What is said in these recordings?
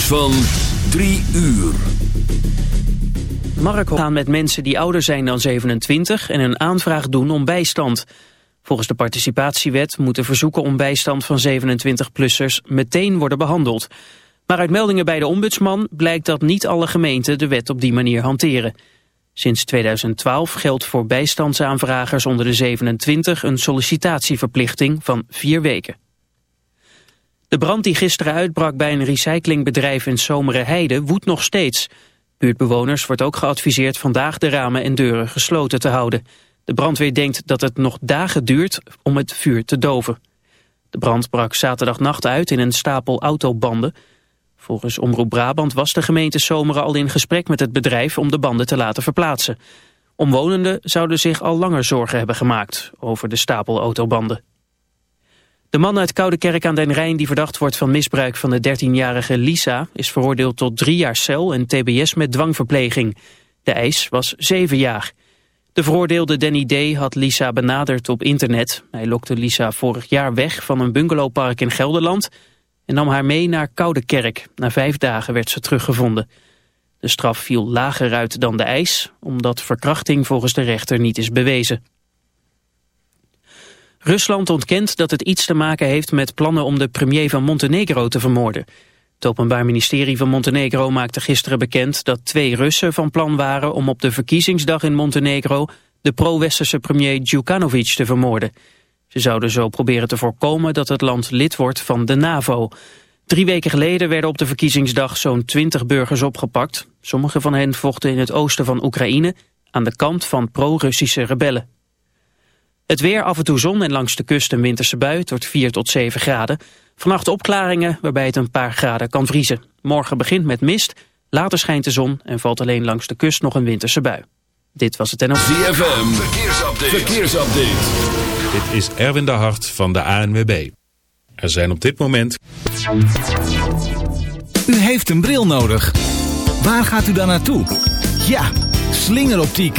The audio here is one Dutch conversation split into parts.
van 3 uur. Mark gaan met mensen die ouder zijn dan 27 en een aanvraag doen om bijstand. Volgens de participatiewet moeten verzoeken om bijstand van 27-plussers meteen worden behandeld. Maar uit meldingen bij de ombudsman blijkt dat niet alle gemeenten de wet op die manier hanteren. Sinds 2012 geldt voor bijstandsaanvragers onder de 27 een sollicitatieverplichting van vier weken. De brand die gisteren uitbrak bij een recyclingbedrijf in Zomere woedt nog steeds. Buurtbewoners wordt ook geadviseerd vandaag de ramen en deuren gesloten te houden. De brandweer denkt dat het nog dagen duurt om het vuur te doven. De brand brak zaterdagnacht uit in een stapel autobanden. Volgens Omroep Brabant was de gemeente Zomeren al in gesprek met het bedrijf om de banden te laten verplaatsen. Omwonenden zouden zich al langer zorgen hebben gemaakt over de stapel autobanden. De man uit Koudekerk aan den Rijn die verdacht wordt van misbruik van de 13-jarige Lisa... is veroordeeld tot drie jaar cel en tbs met dwangverpleging. De eis was zeven jaar. De veroordeelde Danny D. had Lisa benaderd op internet. Hij lokte Lisa vorig jaar weg van een bungalowpark in Gelderland... en nam haar mee naar Koudekerk. Na vijf dagen werd ze teruggevonden. De straf viel lager uit dan de eis... omdat verkrachting volgens de rechter niet is bewezen. Rusland ontkent dat het iets te maken heeft met plannen om de premier van Montenegro te vermoorden. Het Openbaar Ministerie van Montenegro maakte gisteren bekend dat twee Russen van plan waren om op de verkiezingsdag in Montenegro de pro-westerse premier Djukanovic te vermoorden. Ze zouden zo proberen te voorkomen dat het land lid wordt van de NAVO. Drie weken geleden werden op de verkiezingsdag zo'n twintig burgers opgepakt. Sommige van hen vochten in het oosten van Oekraïne aan de kant van pro-Russische rebellen. Het weer af en toe zon en langs de kust een winterse bui tot 4 tot 7 graden. Vannacht opklaringen waarbij het een paar graden kan vriezen. Morgen begint met mist, later schijnt de zon en valt alleen langs de kust nog een winterse bui. Dit was het NLV. ZFM, verkeersupdate. verkeersupdate. Dit is Erwin de Hart van de ANWB. Er zijn op dit moment... U heeft een bril nodig. Waar gaat u dan naartoe? Ja, slingeroptiek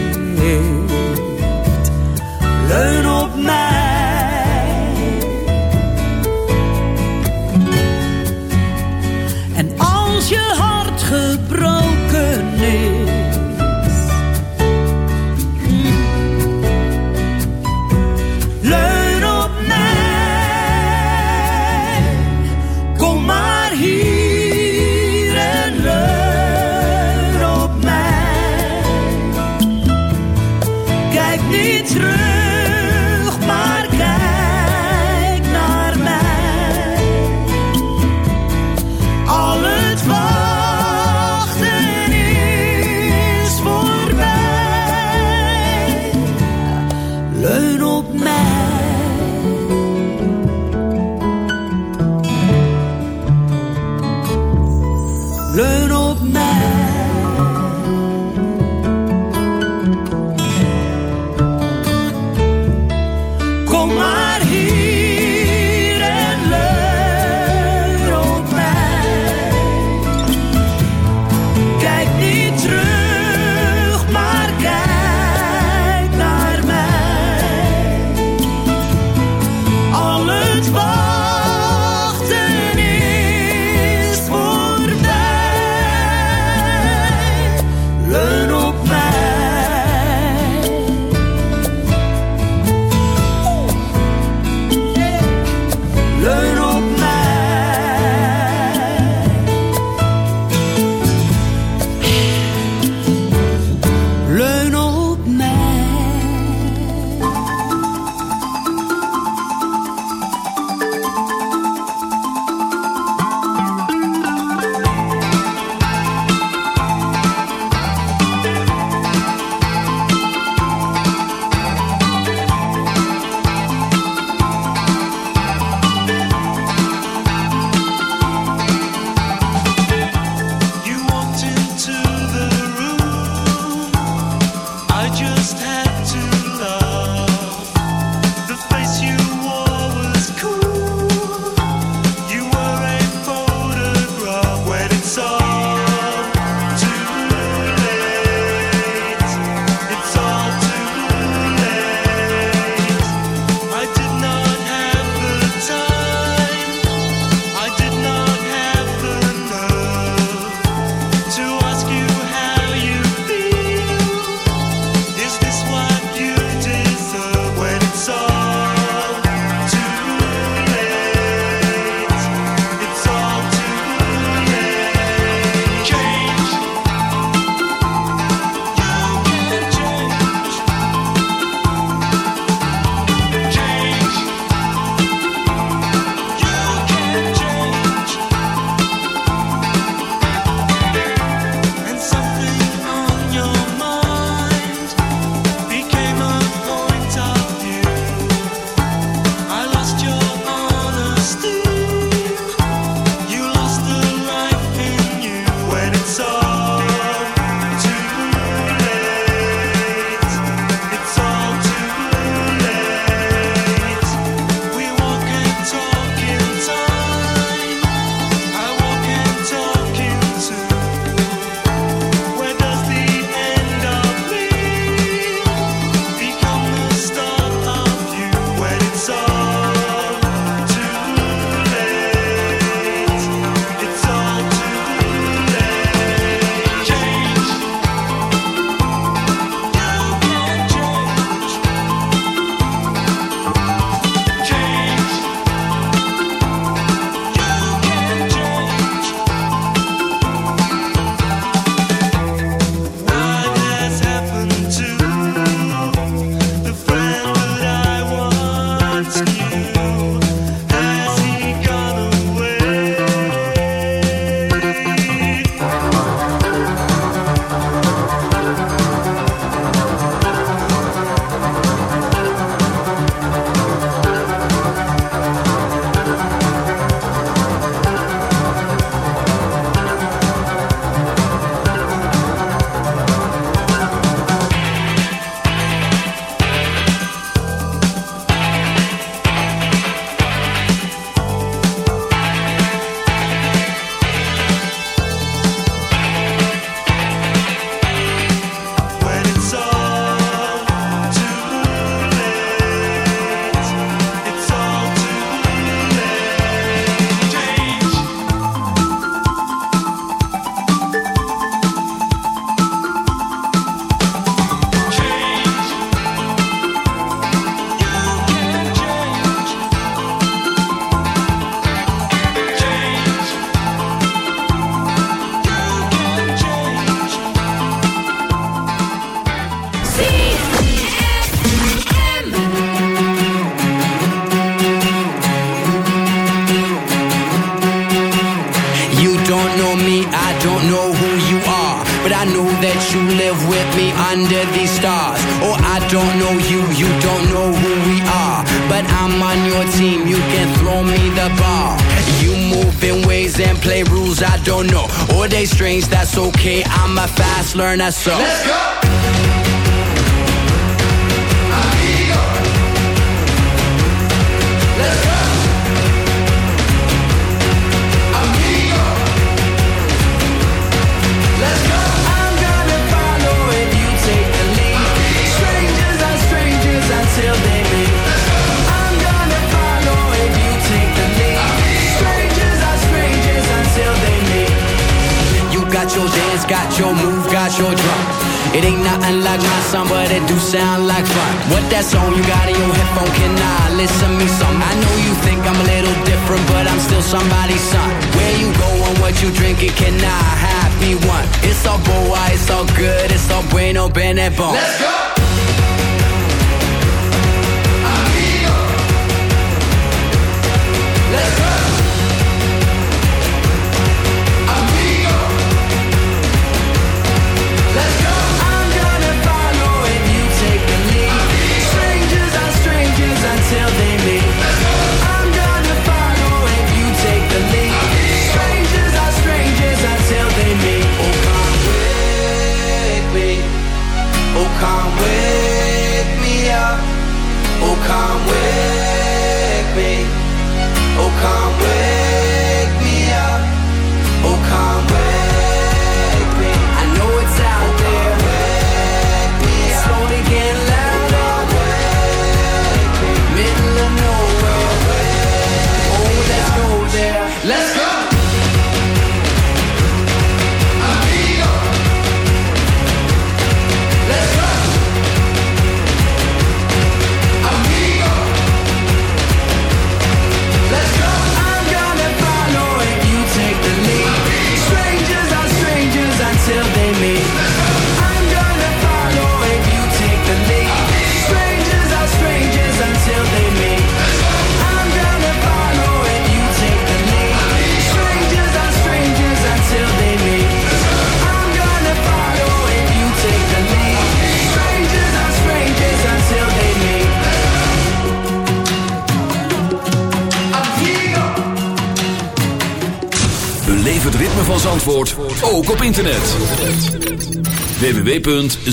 us up. Let's go. ass on, you got in your headphone, can I listen me some? I know you think I'm a little different, but I'm still somebody's son. Where you going, what you drinking, can I have me one? It's all boy, it's all good, it's all bueno, bene bon. Let's go!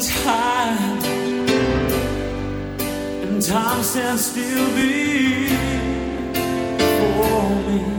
and and time stands still be for me.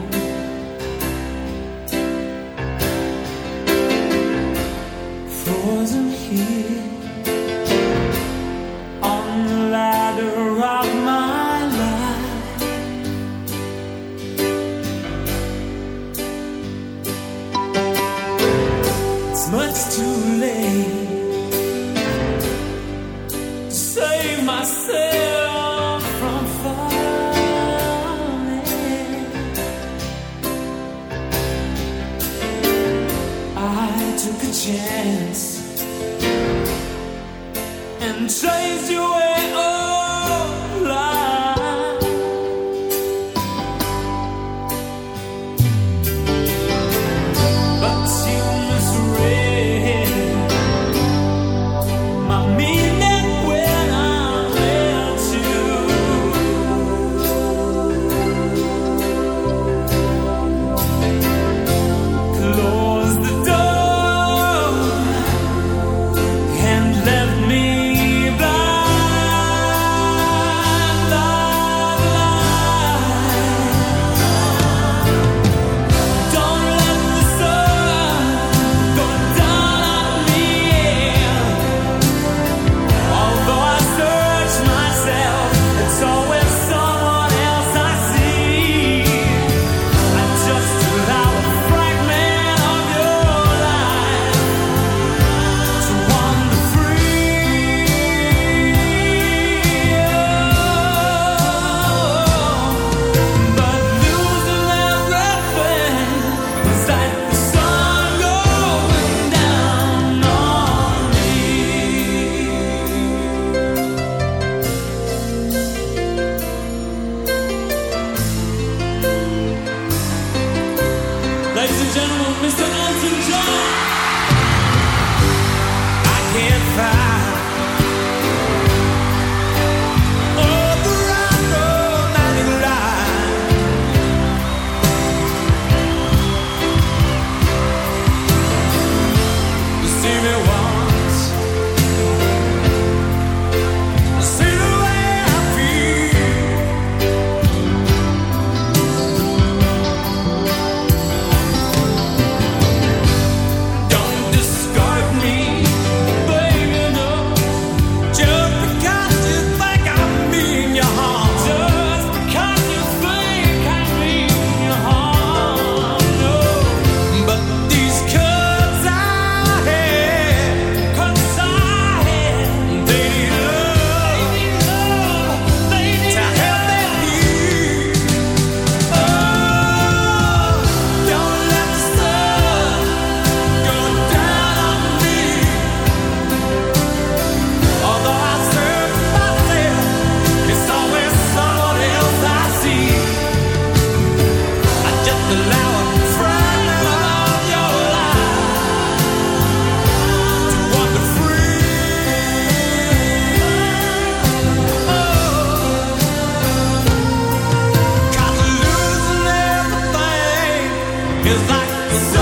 Cause I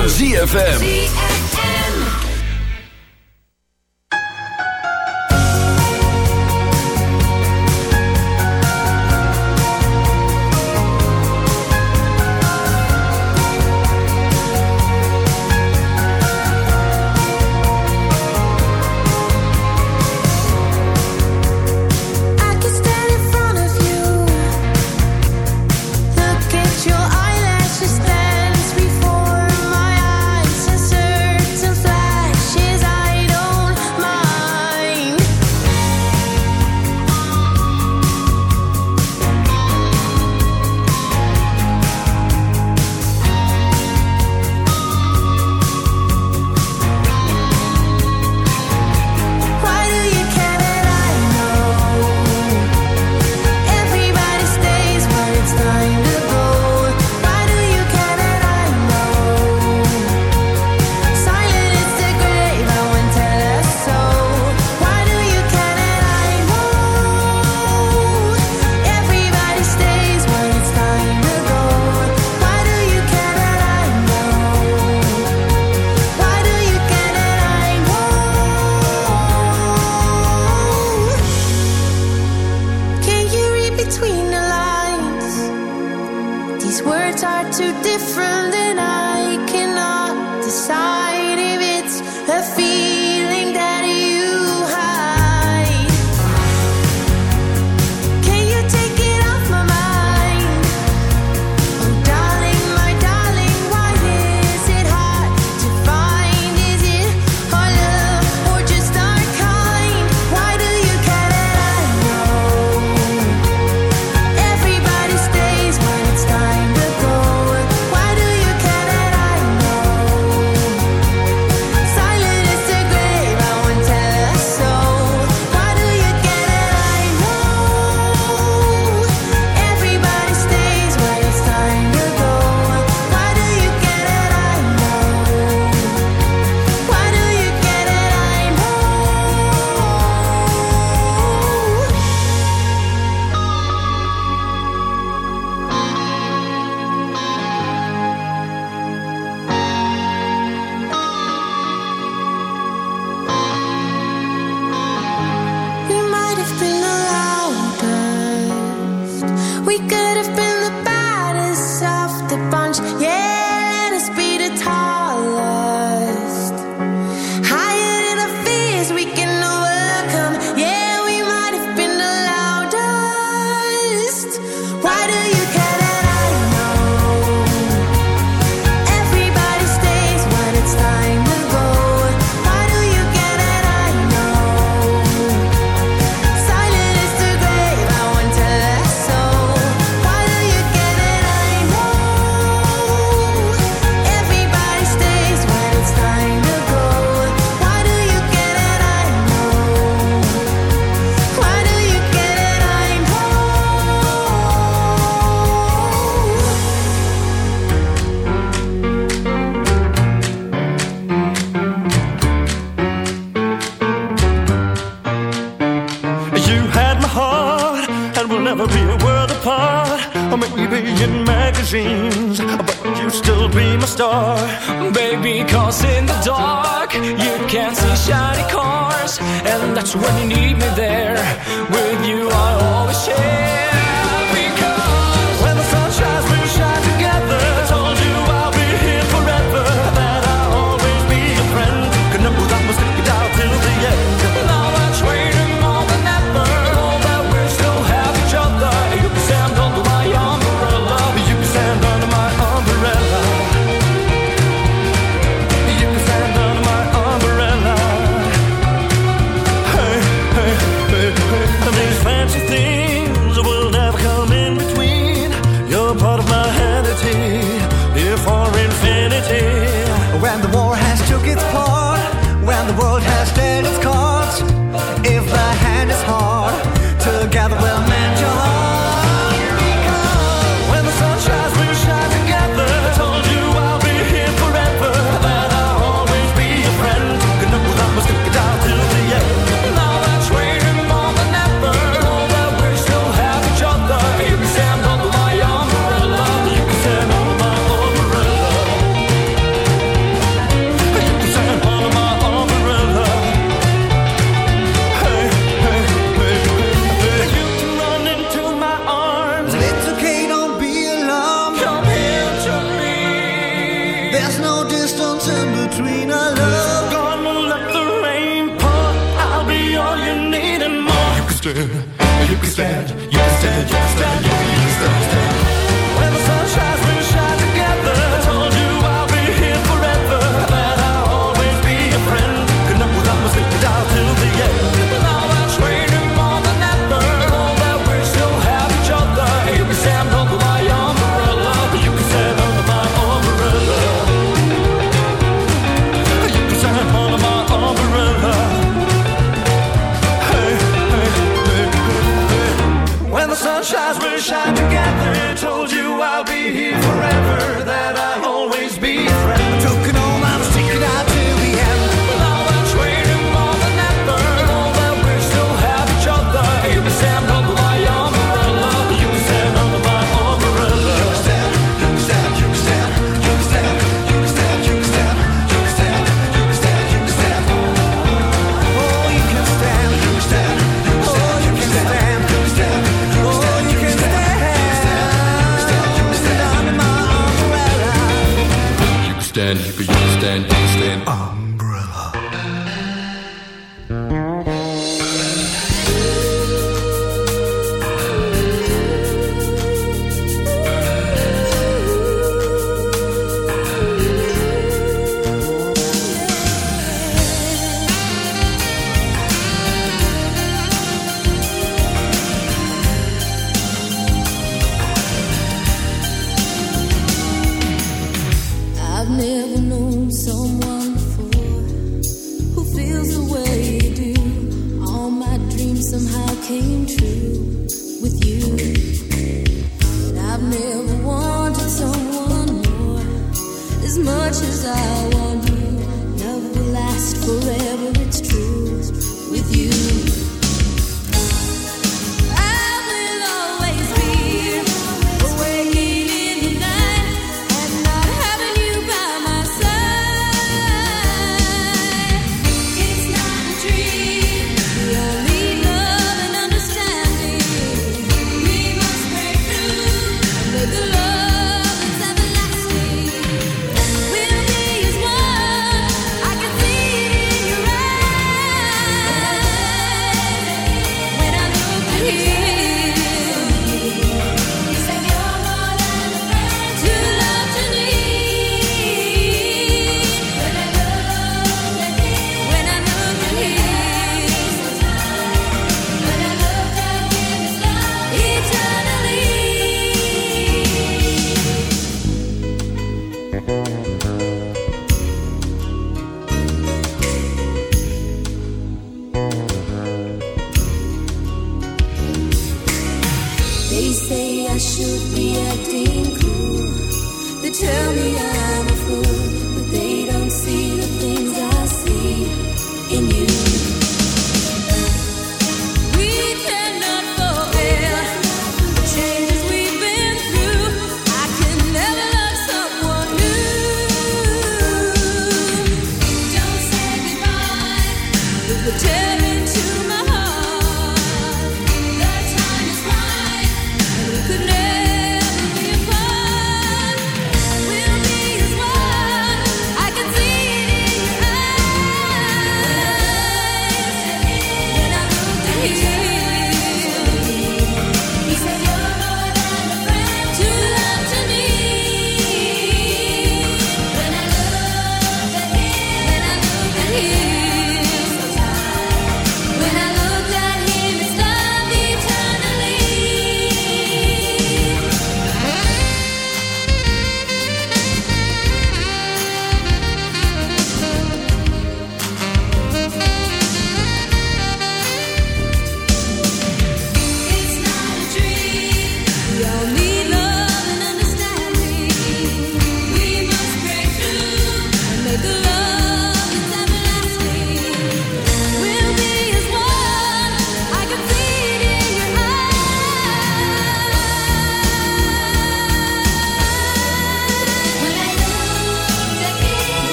van ZFM. man, you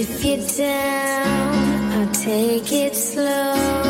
if you're down, I'll take it slow.